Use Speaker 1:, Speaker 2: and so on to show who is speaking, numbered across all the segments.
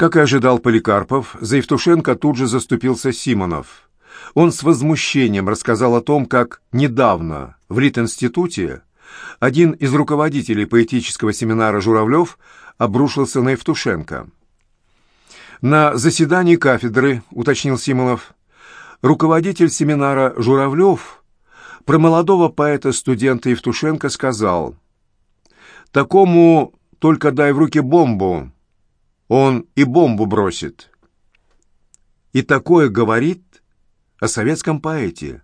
Speaker 1: Как и ожидал Поликарпов, за Евтушенко тут же заступился Симонов. Он с возмущением рассказал о том, как недавно в Лит-институте один из руководителей поэтического семинара Журавлев обрушился на Евтушенко. На заседании кафедры, уточнил Симонов, руководитель семинара Журавлев про молодого поэта-студента Евтушенко сказал «Такому только дай в руки бомбу, он и бомбу бросит». И такое говорит о советском поэте,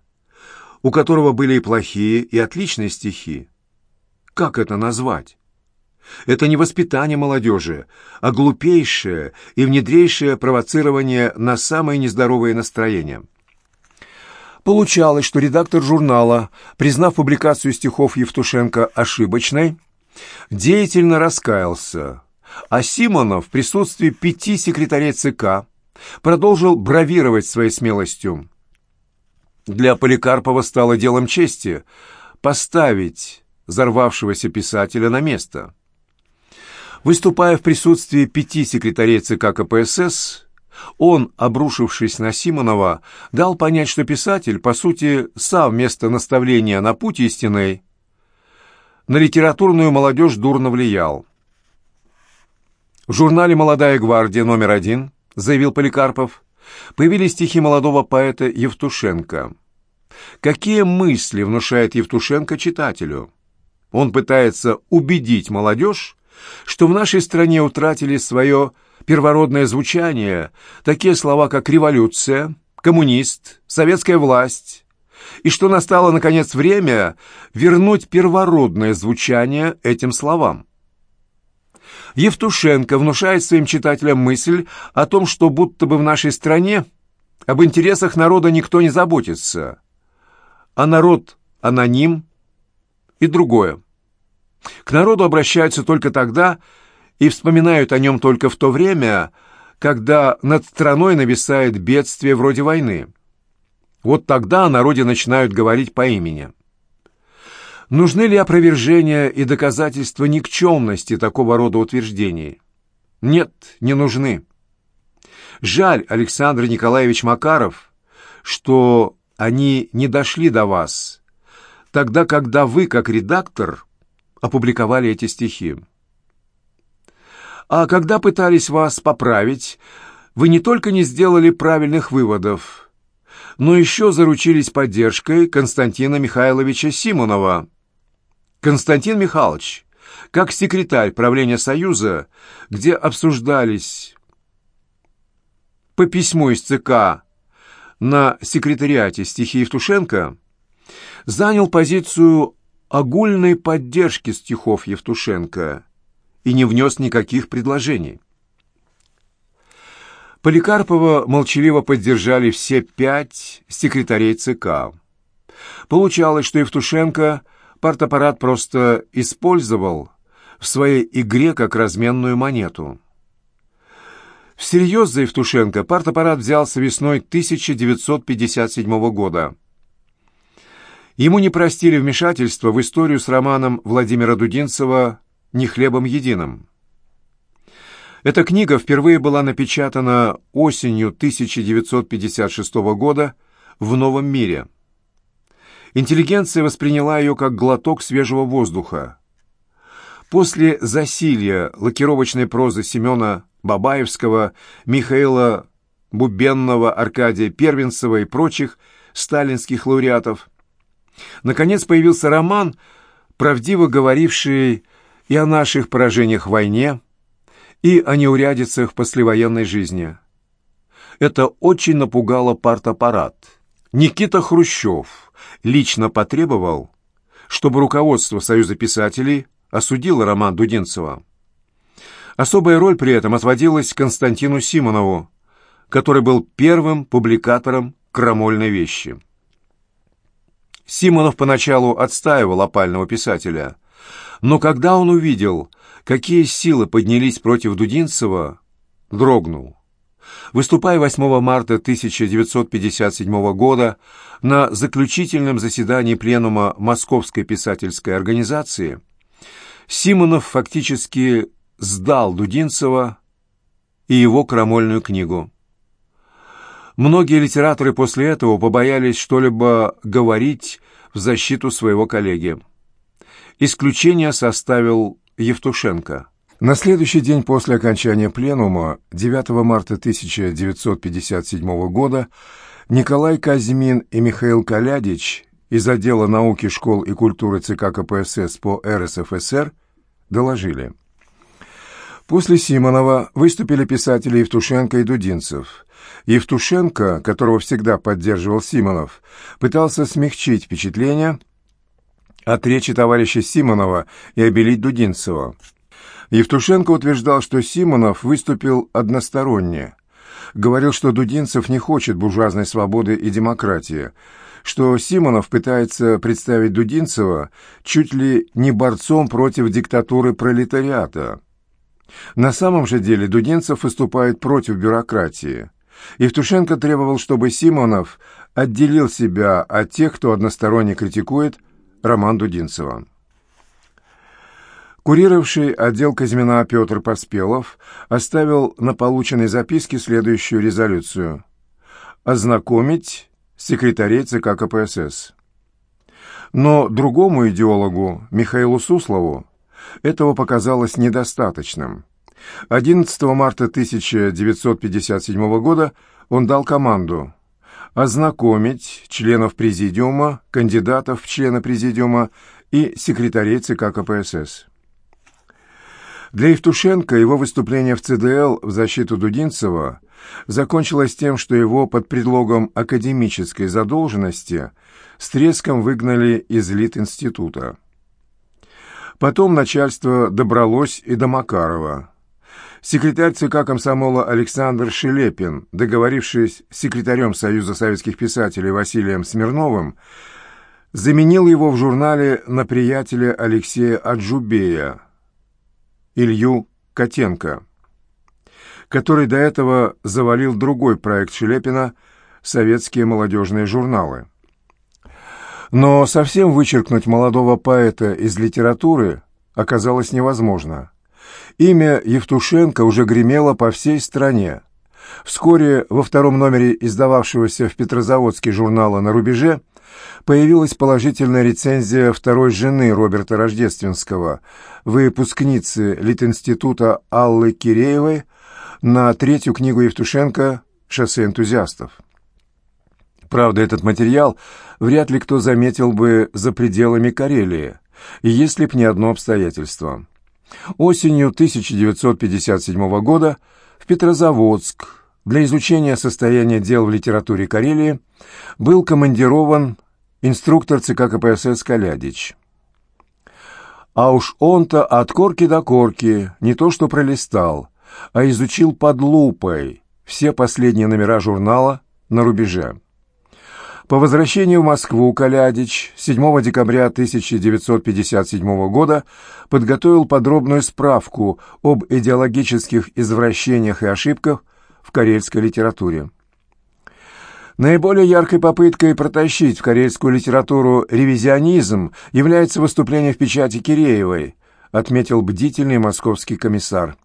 Speaker 1: у которого были и плохие, и отличные стихи. Как это назвать? Это не воспитание молодежи, а глупейшее и внедрейшее провоцирование на самые нездоровые настроения. Получалось, что редактор журнала, признав публикацию стихов Евтушенко ошибочной, деятельно раскаялся, а Симонов в присутствии пяти секретарей ЦК продолжил бравировать своей смелостью. Для Поликарпова стало делом чести поставить взорвавшегося писателя на место. Выступая в присутствии пяти секретарей ЦК КПСС, он, обрушившись на Симонова, дал понять, что писатель, по сути, сам вместо наставления на путь истинный, на литературную молодежь дурно влиял. В журнале «Молодая гвардия» номер один, заявил Поликарпов, появились стихи молодого поэта Евтушенко. Какие мысли внушает Евтушенко читателю? Он пытается убедить молодежь, что в нашей стране утратили свое первородное звучание такие слова, как «революция», «коммунист», «советская власть», и что настало, наконец, время вернуть первородное звучание этим словам. Евтушенко внушает своим читателям мысль о том, что будто бы в нашей стране об интересах народа никто не заботится, а народ аноним и другое. К народу обращаются только тогда и вспоминают о нем только в то время, когда над страной нависает бедствие вроде войны. Вот тогда о народе начинают говорить по имени. Нужны ли опровержения и доказательства никчемности такого рода утверждений? Нет, не нужны. Жаль, Александр Николаевич Макаров, что они не дошли до вас, тогда, когда вы, как редактор, опубликовали эти стихи. А когда пытались вас поправить, вы не только не сделали правильных выводов, но еще заручились поддержкой Константина Михайловича Симонова. Константин Михайлович, как секретарь правления Союза, где обсуждались по письму из ЦК на секретариате стихи Евтушенко, занял позицию огульной поддержки стихов Евтушенко и не внес никаких предложений. Поликарпова молчаливо поддержали все пять секретарей ЦК. Получалось, что Евтушенко партаппарат просто использовал в своей игре как разменную монету. Всерьез за Евтушенко партаппарат взялся весной 1957 года – Ему не простили вмешательства в историю с романом Владимира Дудинцева «Не хлебом единым». Эта книга впервые была напечатана осенью 1956 года в «Новом мире». Интеллигенция восприняла ее как глоток свежего воздуха. После засилья лакировочной прозы Семена Бабаевского, Михаила Бубенного, Аркадия Первенцева и прочих сталинских лауреатов – Наконец появился роман, правдиво говоривший и о наших поражениях в войне, и о неурядицах послевоенной жизни. Это очень напугало партаппарат. Никита Хрущев лично потребовал, чтобы руководство Союза писателей осудило роман Дудинцева. Особая роль при этом отводилась Константину Симонову, который был первым публикатором крамольной вещи. Симонов поначалу отстаивал опального писателя, но когда он увидел, какие силы поднялись против Дудинцева, дрогнул. Выступая 8 марта 1957 года на заключительном заседании Пленума Московской писательской организации, Симонов фактически сдал Дудинцева и его крамольную книгу. Многие литераторы после этого побоялись что-либо говорить в защиту своего коллеги. Исключение составил Евтушенко. На следующий день после окончания пленума, 9 марта 1957 года, Николай Казьмин и Михаил Калядич из отдела науки, школ и культуры ЦК КПСС по РСФСР доложили. После Симонова выступили писатели Евтушенко и Дудинцев. Евтушенко, которого всегда поддерживал Симонов, пытался смягчить впечатление от речи товарища Симонова и обелить Дудинцева. Евтушенко утверждал, что Симонов выступил односторонне. Говорил, что Дудинцев не хочет буржуазной свободы и демократии, что Симонов пытается представить Дудинцева чуть ли не борцом против диктатуры пролетариата. На самом же деле Дудинцев выступает против бюрократии. Евтушенко требовал, чтобы Симонов отделил себя от тех, кто односторонне критикует Роман Дудинцева. Курировавший отдел Казьмина Петр Поспелов оставил на полученной записке следующую резолюцию. «Ознакомить секретарей ЦК КПСС». Но другому идеологу, Михаилу Суслову, этого показалось недостаточным. 11 марта 1957 года он дал команду ознакомить членов Президиума, кандидатов в члены Президиума и секретарей ЦК КПСС. Для Евтушенко его выступление в ЦДЛ в защиту Дудинцева закончилось тем, что его под предлогом академической задолженности с треском выгнали из Литинститута. Потом начальство добралось и до Макарова. Секретарь ЦК комсомола Александр Шелепин, договорившись с секретарем Союза советских писателей Василием Смирновым, заменил его в журнале на приятеля Алексея Аджубея, Илью Котенко, который до этого завалил другой проект Шелепина «Советские молодежные журналы». Но совсем вычеркнуть молодого поэта из литературы оказалось невозможно. Имя Евтушенко уже гремело по всей стране. Вскоре во втором номере издававшегося в Петрозаводске журнала «На рубеже» появилась положительная рецензия второй жены Роберта Рождественского, выпускницы Литинститута Аллы Киреевой, на третью книгу Евтушенко «Шоссе энтузиастов». Правда, этот материал вряд ли кто заметил бы за пределами Карелии, если б не одно обстоятельство. Осенью 1957 года в Петрозаводск для изучения состояния дел в литературе Карелии был командирован инструктор ЦК КПСС Калядич. А уж он-то от корки до корки не то что пролистал, а изучил под лупой все последние номера журнала на рубеже. По возвращению в Москву Калядич 7 декабря 1957 года подготовил подробную справку об идеологических извращениях и ошибках в карельской литературе. Наиболее яркой попыткой протащить в карельскую литературу ревизионизм является выступление в печати Киреевой, отметил бдительный московский комиссар.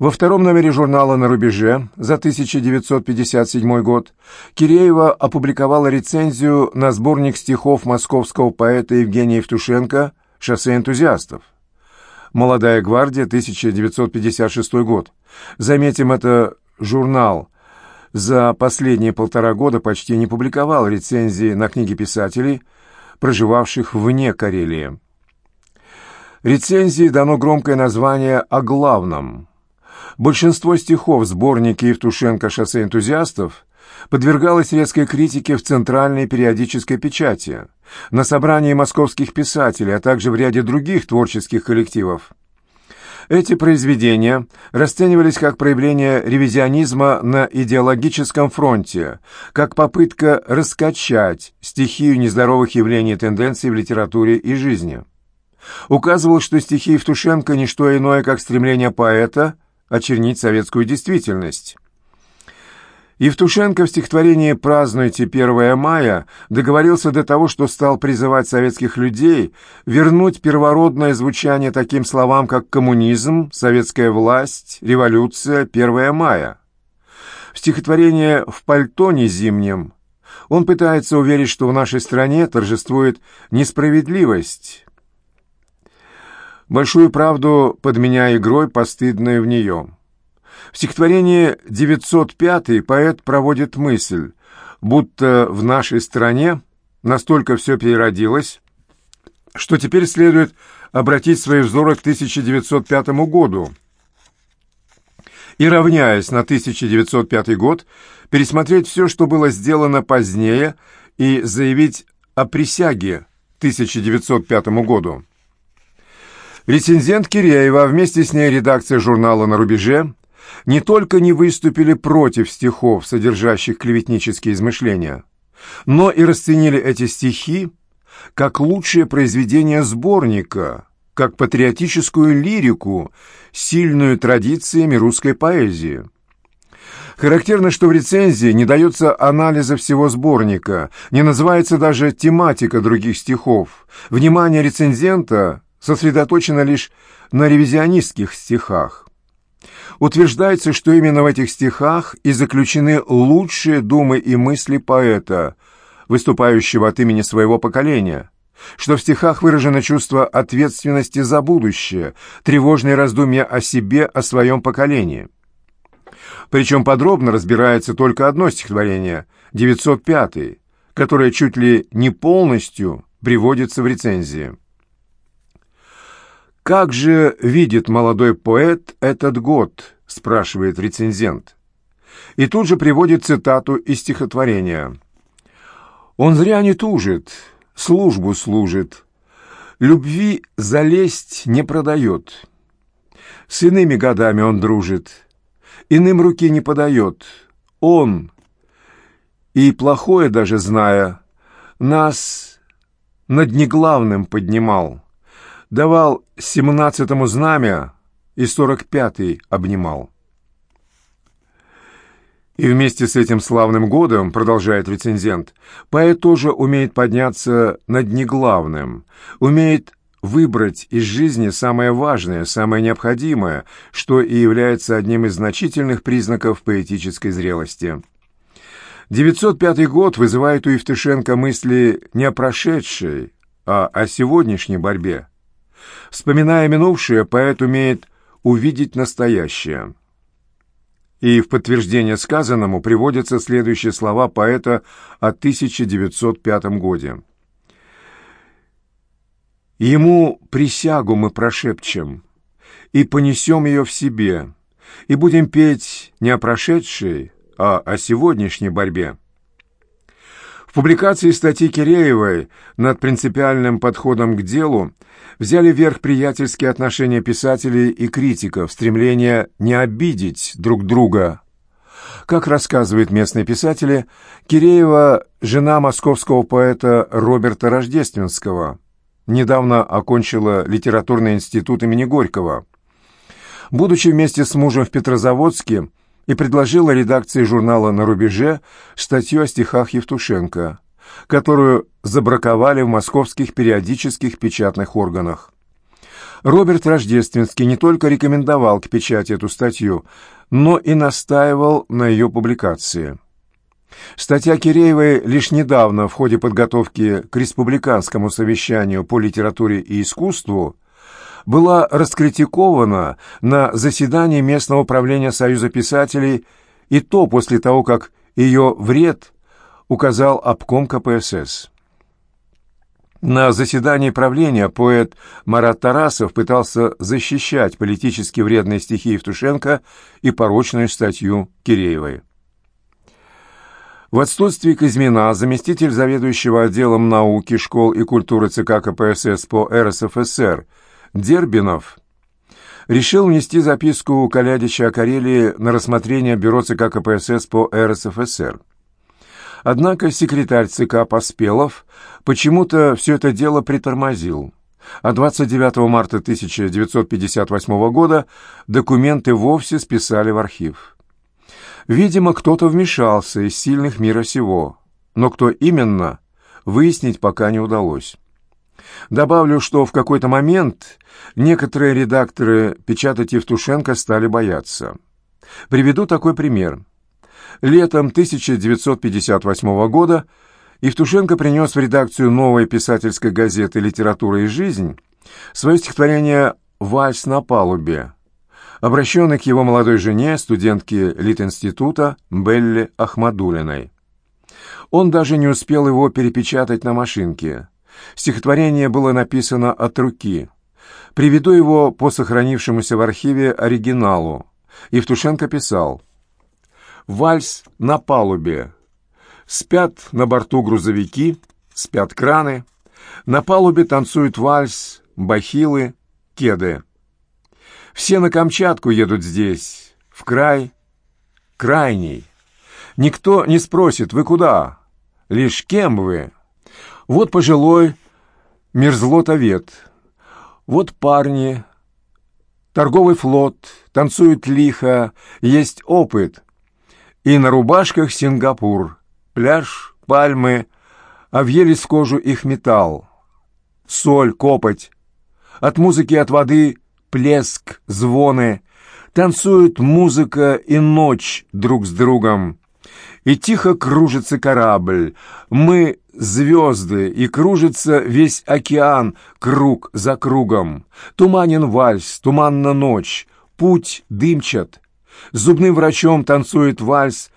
Speaker 1: Во втором номере журнала «На рубеже» за 1957 год Киреева опубликовала рецензию на сборник стихов московского поэта Евгения Евтушенко «Шоссе энтузиастов». «Молодая гвардия», 1956 год. Заметим, это журнал – за последние полтора года почти не публиковал рецензии на книги писателей, проживавших вне Карелии. Рецензии дано громкое название «О главном». Большинство стихов в сборнике Евтушенко «Шоссе энтузиастов» подвергалось резкой критике в центральной периодической печати, на собрании московских писателей, а также в ряде других творческих коллективов. Эти произведения расценивались как проявление ревизионизма на идеологическом фронте, как попытка раскачать стихию нездоровых явлений и тенденций в литературе и жизни. Указывал, что стихи Евтушенко – не что иное, как стремление поэта очернить советскую действительность. Евтушенко в стихотворении «Празднуйте 1 мая» договорился до того, что стал призывать советских людей вернуть первородное звучание таким словам, как коммунизм, советская власть, революция, 1 мая. В стихотворении «В пальтоне зимнем» он пытается уверить, что в нашей стране торжествует несправедливость, большую правду подменяя игрой, постыдную в нее. В стихотворении «905» поэт проводит мысль, будто в нашей стране настолько все переродилось, что теперь следует обратить свои взоры к 1905 году и, равняясь на 1905 год, пересмотреть все, что было сделано позднее, и заявить о присяге 1905 году. Рецензент Киреева, вместе с ней редакция журнала «На рубеже» не только не выступили против стихов, содержащих клеветнические измышления, но и расценили эти стихи как лучшее произведение сборника, как патриотическую лирику, сильную традициями русской поэзии. Характерно, что в рецензии не дается анализа всего сборника, не называется даже тематика других стихов. Внимание рецензента сосредоточено лишь на ревизионистских стихах. Утверждается, что именно в этих стихах и заключены лучшие думы и мысли поэта, выступающего от имени своего поколения, что в стихах выражено чувство ответственности за будущее, тревожные раздумья о себе, о своем поколении. Причем подробно разбирается только одно стихотворение, 905 которое чуть ли не полностью приводится в рецензии. «Как же видит молодой поэт этот год?» — спрашивает рецензент. И тут же приводит цитату из стихотворения. «Он зря не тужит, службу служит, любви залезть не продает. С иными годами он дружит, иным руки не подает. Он, и плохое даже зная, нас над неглавным поднимал» давал семнадцатому знамя и сорок пятый обнимал. И вместе с этим славным годом, продолжает рецензент, поэт тоже умеет подняться над неглавным, умеет выбрать из жизни самое важное, самое необходимое, что и является одним из значительных признаков поэтической зрелости. 905 год вызывает у Евтушенко мысли не о прошедшей, а о сегодняшней борьбе. Вспоминая минувшее, поэт умеет увидеть настоящее. И в подтверждение сказанному приводятся следующие слова поэта о 1905 годе. «Ему присягу мы прошепчем, и понесем ее в себе, и будем петь не о прошедшей, а о сегодняшней борьбе». Публикации статьи Киреевой над принципиальным подходом к делу взяли вверх приятельские отношения писателей и критиков, стремление не обидеть друг друга. Как рассказывают местные писатели, Киреева – жена московского поэта Роберта Рождественского. Недавно окончила литературный институт имени Горького. Будучи вместе с мужем в Петрозаводске, и предложила редакции журнала «На рубеже» статью о стихах Евтушенко – которую забраковали в московских периодических печатных органах. Роберт Рождественский не только рекомендовал к печати эту статью, но и настаивал на ее публикации. Статья Киреевой лишь недавно в ходе подготовки к республиканскому совещанию по литературе и искусству была раскритикована на заседании местного правления Союза писателей и то после того, как ее вред указал обком КПСС. На заседании правления поэт Марат Тарасов пытался защищать политически вредные стихи Евтушенко и порочную статью Киреевой. В отсутствии Казьмина заместитель заведующего отделом науки, школ и культуры ЦК КПСС по РСФСР Дербинов решил внести записку Калядича о Карелии на рассмотрение Бюро ЦК КПСС по РСФСР. Однако секретарь ЦК Поспелов почему-то все это дело притормозил, а 29 марта 1958 года документы вовсе списали в архив. Видимо, кто-то вмешался из сильных мира сего, но кто именно, выяснить пока не удалось. Добавлю, что в какой-то момент некоторые редакторы печатать Евтушенко стали бояться. Приведу такой пример. Летом 1958 года Евтушенко принес в редакцию новой писательской газеты «Литература и жизнь» свое стихотворение «Вальс на палубе», обращенный к его молодой жене, студентке Литинститута Белле Ахмадулиной. Он даже не успел его перепечатать на машинке. Стихотворение было написано от руки. Приведу его по сохранившемуся в архиве оригиналу. Евтушенко писал «Вальс на палубе. Спят на борту грузовики, спят краны. На палубе танцуют вальс, бахилы, кеды. Все на Камчатку едут здесь, в край крайний. Никто не спросит, вы куда? Лишь кем вы? Вот пожилой мерзлотовед. Вот парни, торговый флот, танцуют лихо, есть опыт. И на рубашках Сингапур, пляж, пальмы, а въелись в кожу их металл. Соль, копоть. От музыки, от воды плеск, звоны. Танцуют музыка и ночь друг с другом. И тихо кружится корабль. Мы звезды, и кружится весь океан круг за кругом. Туманен вальс, туманна ночь, путь дымчат. Зубным врачом танцует вальс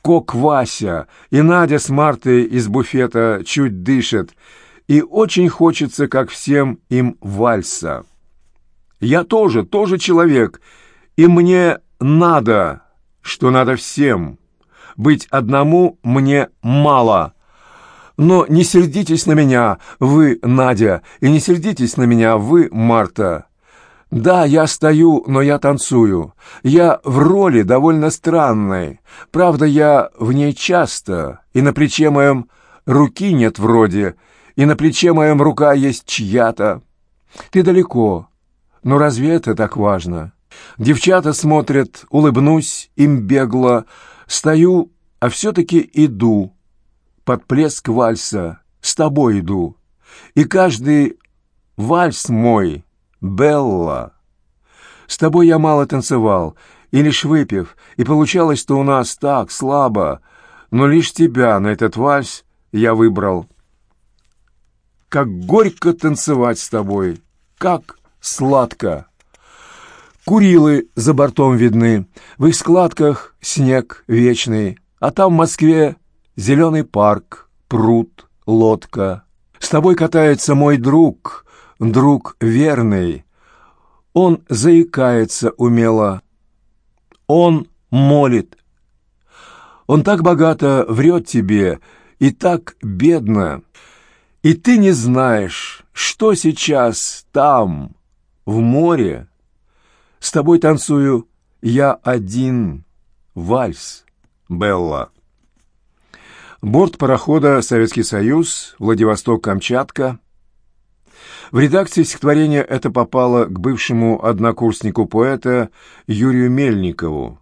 Speaker 1: Кок Вася, и Надя с Мартой из буфета чуть дышит, и очень хочется, как всем им, вальса. Я тоже, тоже человек, и мне надо, что надо всем. Быть одному мне мало. Но не сердитесь на меня, вы, Надя, и не сердитесь на меня, вы, Марта. Да, я стою, но я танцую. Я в роли довольно странной. Правда, я в ней часто, и на плече моем руки нет вроде, и на плече моем рука есть чья-то. Ты далеко, но разве это так важно? Девчата смотрят, улыбнусь им бегло, стою, а все-таки иду. Под плеск вальса, с тобой иду. И каждый вальс мой, Белла. С тобой я мало танцевал, и лишь выпив, и получалось-то у нас так, слабо, но лишь тебя на этот вальс я выбрал. Как горько танцевать с тобой, как сладко. Курилы за бортом видны, в их складках снег вечный, а там в Москве зеленый парк, пруд, лодка. С тобой катается мой друг, друг верный. Он заикается умело, он молит. Он так богато врет тебе и так бедно, и ты не знаешь, что сейчас там, в море. С тобой танцую я один. Вальс. Белла. Борт парохода «Советский Союз», Владивосток-Камчатка. В редакции стихотворения это попало к бывшему однокурснику поэта Юрию Мельникову,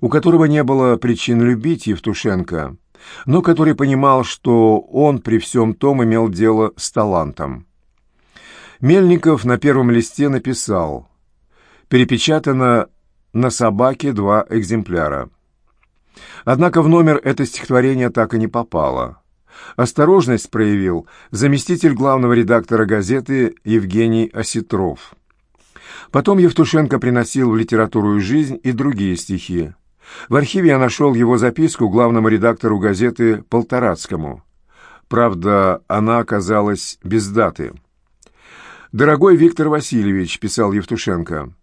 Speaker 1: у которого не было причин любить Евтушенко, но который понимал, что он при всем том имел дело с талантом. Мельников на первом листе написал «Перепечатано на собаке два экземпляра». Однако в номер это стихотворение так и не попало. Осторожность проявил заместитель главного редактора газеты Евгений Осетров. Потом Евтушенко приносил в литературу и жизнь и другие стихи. В архиве я нашел его записку главному редактору газеты Полторацкому. Правда, она оказалась без даты. «Дорогой Виктор Васильевич», — писал Евтушенко, —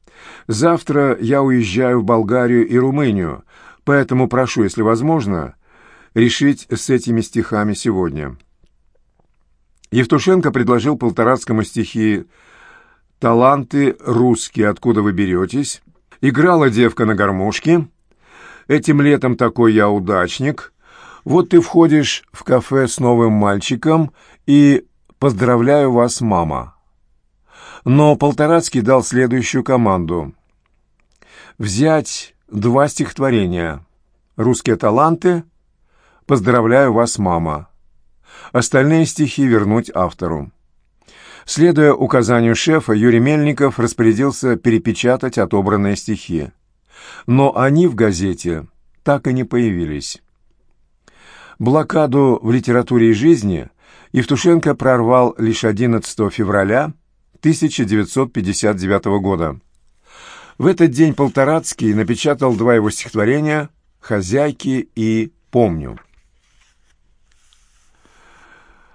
Speaker 1: «завтра я уезжаю в Болгарию и Румынию, поэтому прошу, если возможно, решить с этими стихами сегодня». Евтушенко предложил Полторацкому стихи «Таланты русские, откуда вы беретесь?» «Играла девка на гармошке», «Этим летом такой я удачник», «Вот ты входишь в кафе с новым мальчиком» и «Поздравляю вас, мама». Но Полторацкий дал следующую команду. Взять два стихотворения «Русские таланты», «Поздравляю вас, мама». Остальные стихи вернуть автору. Следуя указанию шефа, Юрий Мельников распорядился перепечатать отобранные стихи. Но они в газете так и не появились. Блокаду в литературе и жизни Евтушенко прорвал лишь 11 февраля 1959 года. В этот день Полторацкий напечатал два его стихотворения «Хозяйки» и «Помню».